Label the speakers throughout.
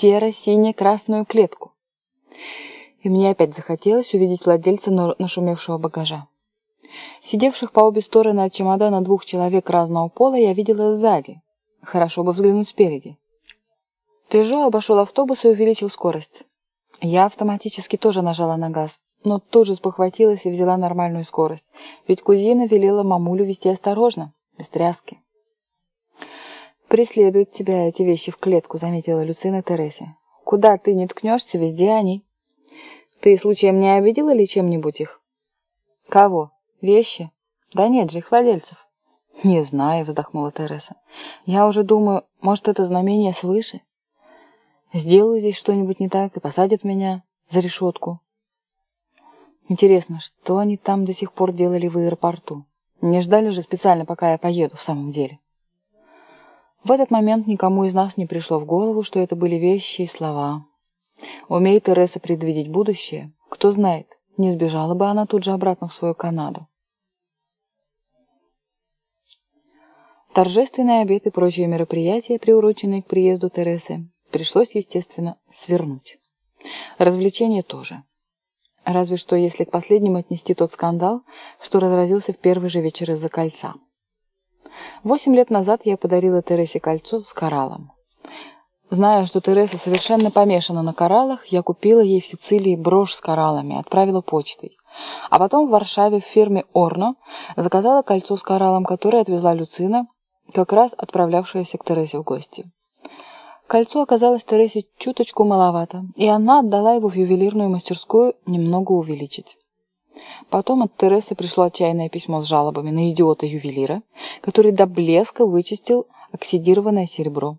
Speaker 1: серо-сине-красную клетку. И мне опять захотелось увидеть владельца нашумевшего багажа. Сидевших по обе стороны от чемодана двух человек разного пола я видела сзади. Хорошо бы взглянуть спереди. Пежо обошел автобус и увеличил скорость. Я автоматически тоже нажала на газ, но тут же спохватилась и взяла нормальную скорость, ведь кузина велела мамулю вести осторожно, без тряски. «Преследуют тебя эти вещи в клетку», — заметила Люцина Тересе. «Куда ты не ткнешься, везде они». «Ты случаем не обидела ли чем-нибудь их?» «Кого? Вещи?» «Да нет же, их владельцев». «Не знаю», — вздохнула Тереса. «Я уже думаю, может, это знамение свыше? Сделаю здесь что-нибудь не так и посадят меня за решетку». Интересно, что они там до сих пор делали в аэропорту? Не ждали же специально, пока я поеду в самом деле. В этот момент никому из нас не пришло в голову, что это были вещи и слова. Умеет Тереса предвидеть будущее, кто знает, не сбежала бы она тут же обратно в свою Канаду. Торжественные обед и прочие мероприятия, приуроченные к приезду Тересы, пришлось, естественно, свернуть. Развлечения тоже. Разве что, если к последнему отнести тот скандал, что разразился в первый же вечер из-за кольца. Восемь лет назад я подарила Тересе кольцо с кораллом. Зная, что Тереса совершенно помешана на кораллах, я купила ей в Сицилии брошь с кораллами, отправила почтой. А потом в Варшаве в фирме «Орно» заказала кольцо с кораллом, которое отвезла Люцина, как раз отправлявшаяся к Тересе в гости. Кольцо оказалось Тересе чуточку маловато, и она отдала его в ювелирную мастерскую немного увеличить. Потом от Тересы пришло отчаянное письмо с жалобами на идиота-ювелира, который до блеска вычистил оксидированное серебро.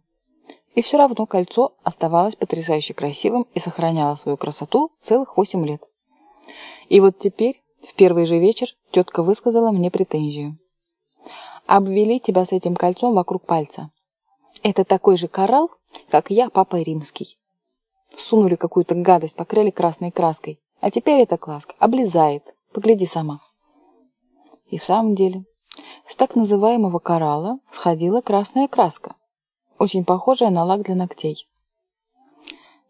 Speaker 1: И все равно кольцо оставалось потрясающе красивым и сохраняло свою красоту целых восемь лет. И вот теперь, в первый же вечер, тетка высказала мне претензию. «Обвели тебя с этим кольцом вокруг пальца. Это такой же коралл, как я, папа римский. Сунули какую-то гадость, покрыли красной краской. А теперь эта краска облезает. Погляди сама. И в самом деле, с так называемого коралла сходила красная краска, очень похожая на лак для ногтей.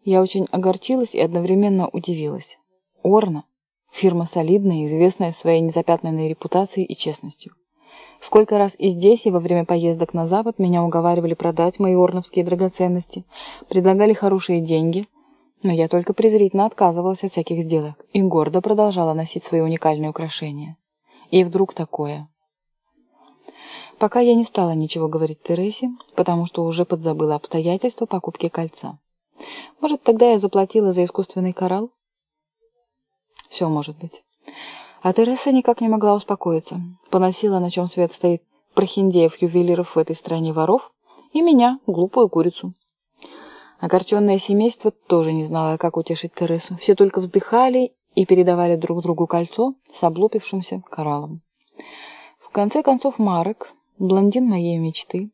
Speaker 1: Я очень огорчилась и одновременно удивилась. Орна – фирма солидная, известная своей незапятнанной репутацией и честностью. Сколько раз и здесь, и во время поездок на Запад меня уговаривали продать мои орновские драгоценности, предлагали хорошие деньги – но я только презрительно отказывалась от всяких сделок и гордо продолжала носить свои уникальные украшения. И вдруг такое. Пока я не стала ничего говорить Тересе, потому что уже подзабыла обстоятельства покупки кольца. Может, тогда я заплатила за искусственный коралл? Все может быть. А Тереса никак не могла успокоиться. Поносила, на чем свет стоит, прохиндеев-ювелиров в этой стране воров, и меня, глупую курицу. Огорченное семейство тоже не знало, как утешить Тересу. Все только вздыхали и передавали друг другу кольцо с облупившимся кораллом. В конце концов Марек, блондин моей мечты,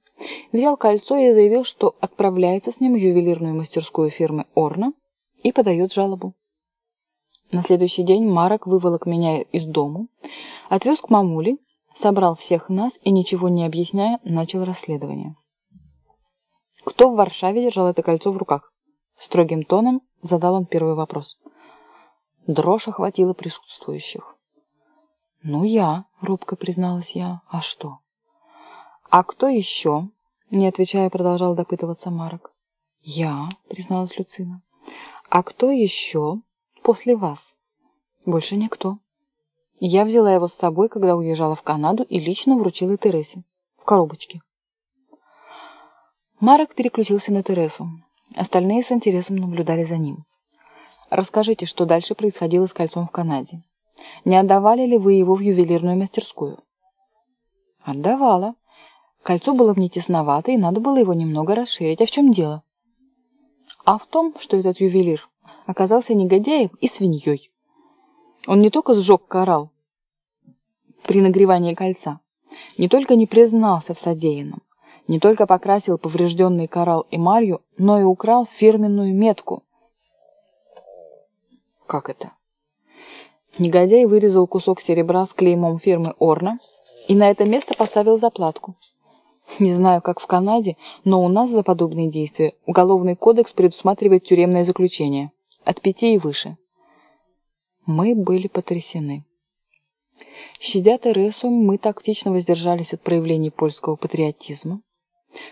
Speaker 1: взял кольцо и заявил, что отправляется с ним в ювелирную мастерскую фирмы Орна и подает жалобу. На следующий день Марок выволок меня из дому, отвез к мамуле, собрал всех нас и, ничего не объясняя, начал расследование. Кто в Варшаве держал это кольцо в руках? Строгим тоном задал он первый вопрос. Дрожь охватила присутствующих. «Ну, я», — робко призналась я. «А что?» «А кто еще?» — не отвечая, продолжал допытываться Марок. «Я», — призналась Люцина. «А кто еще после вас?» «Больше никто». Я взяла его с собой, когда уезжала в Канаду, и лично вручила Тересе. В коробочке. Марок переключился на Тересу. Остальные с интересом наблюдали за ним. «Расскажите, что дальше происходило с кольцом в Канаде. Не отдавали ли вы его в ювелирную мастерскую?» «Отдавала. Кольцо было мне тесновато, и надо было его немного расширить. А в чем дело?» «А в том, что этот ювелир оказался негодяем и свиньей. Он не только сжег коралл при нагревании кольца, не только не признался в содеянном, не только покрасил поврежденный коралл эмалью, но и украл фирменную метку. Как это? Негодяй вырезал кусок серебра с клеймом фирмы Орна и на это место поставил заплатку. Не знаю, как в Канаде, но у нас за подобные действия Уголовный кодекс предусматривает тюремное заключение. От пяти и выше. Мы были потрясены. Щадя Тересу, мы тактично воздержались от проявлений польского патриотизма.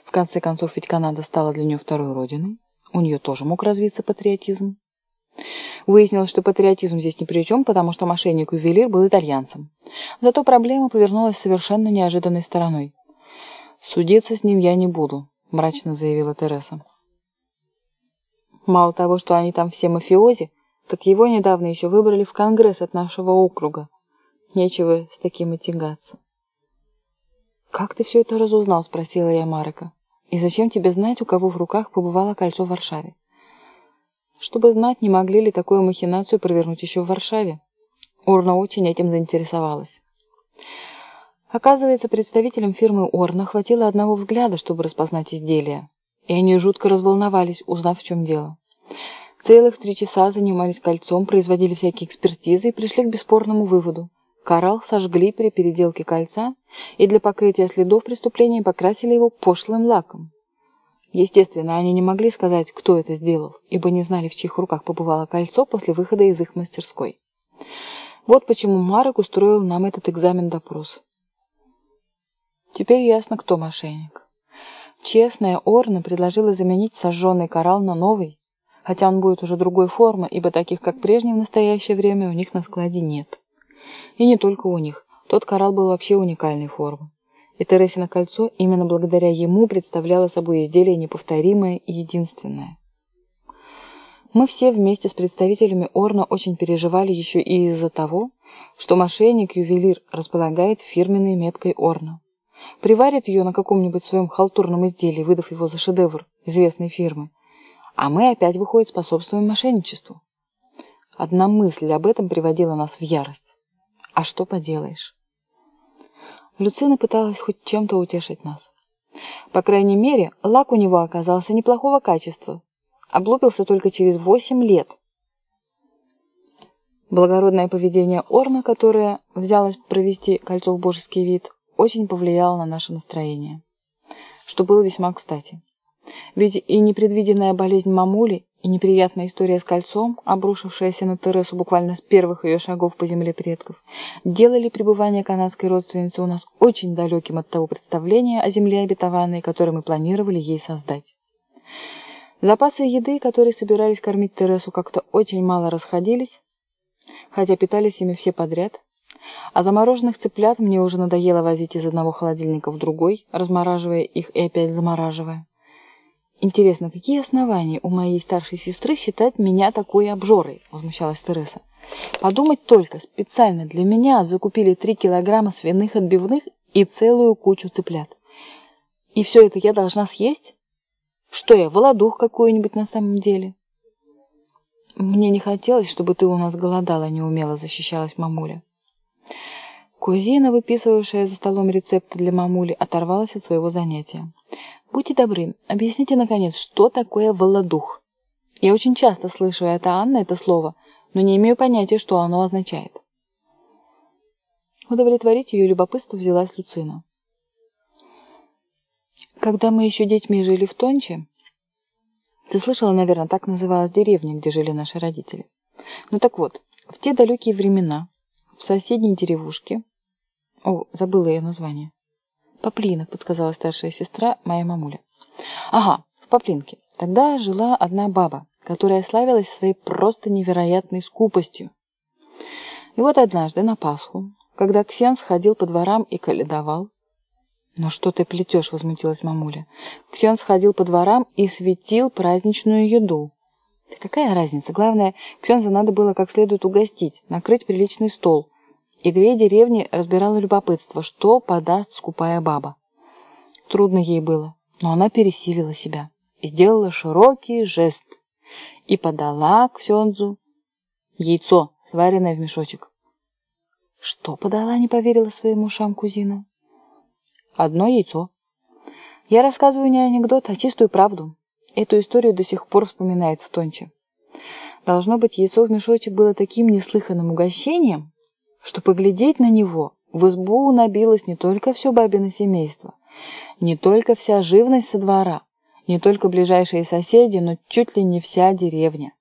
Speaker 1: В конце концов, ведь Канада стала для нее второй родиной. У нее тоже мог развиться патриотизм. Выяснилось, что патриотизм здесь ни при чем, потому что мошенник-ювелир был итальянцем. Зато проблема повернулась совершенно неожиданной стороной. «Судиться с ним я не буду», — мрачно заявила Тереса. Мало того, что они там все мафиози, так его недавно еще выбрали в Конгресс от нашего округа. Нечего с таким и тягаться. «Как ты все это разузнал?» – спросила я Марека. «И зачем тебе знать, у кого в руках побывало кольцо в Варшаве?» «Чтобы знать, не могли ли такую махинацию провернуть еще в Варшаве». Орна очень этим заинтересовалась. Оказывается, представителям фирмы Орна хватило одного взгляда, чтобы распознать изделие. И они жутко разволновались, узнав, в чем дело. Целых три часа занимались кольцом, производили всякие экспертизы и пришли к бесспорному выводу. Коралл сожгли при переделке кольца и для покрытия следов преступления покрасили его пошлым лаком. Естественно, они не могли сказать, кто это сделал, ибо не знали, в чьих руках побывало кольцо после выхода из их мастерской. Вот почему Марок устроил нам этот экзамен-допрос. Теперь ясно, кто мошенник. Честная Орна предложила заменить сожженный коралл на новый, хотя он будет уже другой формы, ибо таких, как прежний в настоящее время, у них на складе нет. И не только у них. Тот коралл был вообще уникальной формы. И Тересино кольцо именно благодаря ему представляло собой изделие неповторимое и единственное. Мы все вместе с представителями Орна очень переживали еще и из-за того, что мошенник-ювелир располагает фирменной меткой Орна. Приварит ее на каком-нибудь своем халтурном изделии, выдав его за шедевр известной фирмы. А мы опять, выходит, способствуем мошенничеству. Одна мысль об этом приводила нас в ярость. А что поделаешь? Люцина пыталась хоть чем-то утешить нас. По крайней мере, лак у него оказался неплохого качества. Облупился только через восемь лет. Благородное поведение Орна, которое взялось провести кольцо в божеский вид, очень повлияло на наше настроение. Что было весьма кстати. Ведь и непредвиденная болезнь мамули, и неприятная история с кольцом, обрушившаяся на Тересу буквально с первых ее шагов по земле предков, делали пребывание канадской родственницы у нас очень далеким от того представления о земле обетованной, которое мы планировали ей создать. Запасы еды, которые собирались кормить Тересу, как-то очень мало расходились, хотя питались ими все подряд. А замороженных цыплят мне уже надоело возить из одного холодильника в другой, размораживая их и опять замораживая. «Интересно, какие основания у моей старшей сестры считать меня такой обжорой?» – возмущалась Тереса. «Подумать только, специально для меня закупили три килограмма свиных отбивных и целую кучу цыплят. И все это я должна съесть? Что я, володух какой-нибудь на самом деле?» «Мне не хотелось, чтобы ты у нас голодала», – неумело защищалась мамуля. Кузина, выписывавшая за столом рецепты для мамули, оторвалась от своего занятия. Будьте добры, объясните, наконец, что такое володух? Я очень часто слышу это Анна, это слово, но не имею понятия, что оно означает. Удовлетворить ее любопытство взялась Люцина. Когда мы еще детьми жили в Тонче, ты слышала, наверное, так называлась деревня, где жили наши родители. Ну так вот, в те далекие времена в соседней деревушке... О, забыла я название. Поплинок, подсказала старшая сестра, моя мамуля. Ага, в Поплинке. Тогда жила одна баба, которая славилась своей просто невероятной скупостью. И вот однажды на Пасху, когда Ксен сходил по дворам и каледовал, «Но что ты плетешь?» — возмутилась мамуля. Ксен сходил по дворам и светил праздничную еду. Да какая разница? Главное, Ксензу надо было как следует угостить, накрыть приличный стол, и две деревни разбирало любопытство, что подаст скупая баба. Трудно ей было, но она пересилила себя и сделала широкий жест и подала Ксензу яйцо, сваренное в мешочек. Что подала, не поверила своим ушам кузина. Одно яйцо. Я рассказываю не анекдот, а чистую правду. Эту историю до сих пор вспоминает в Тонче. Должно быть, яйцо в мешочек было таким неслыханным угощением, что поглядеть на него в избу набилось не только все бабино семейство. Не только вся живность со двора, не только ближайшие соседи, но чуть ли не вся деревня.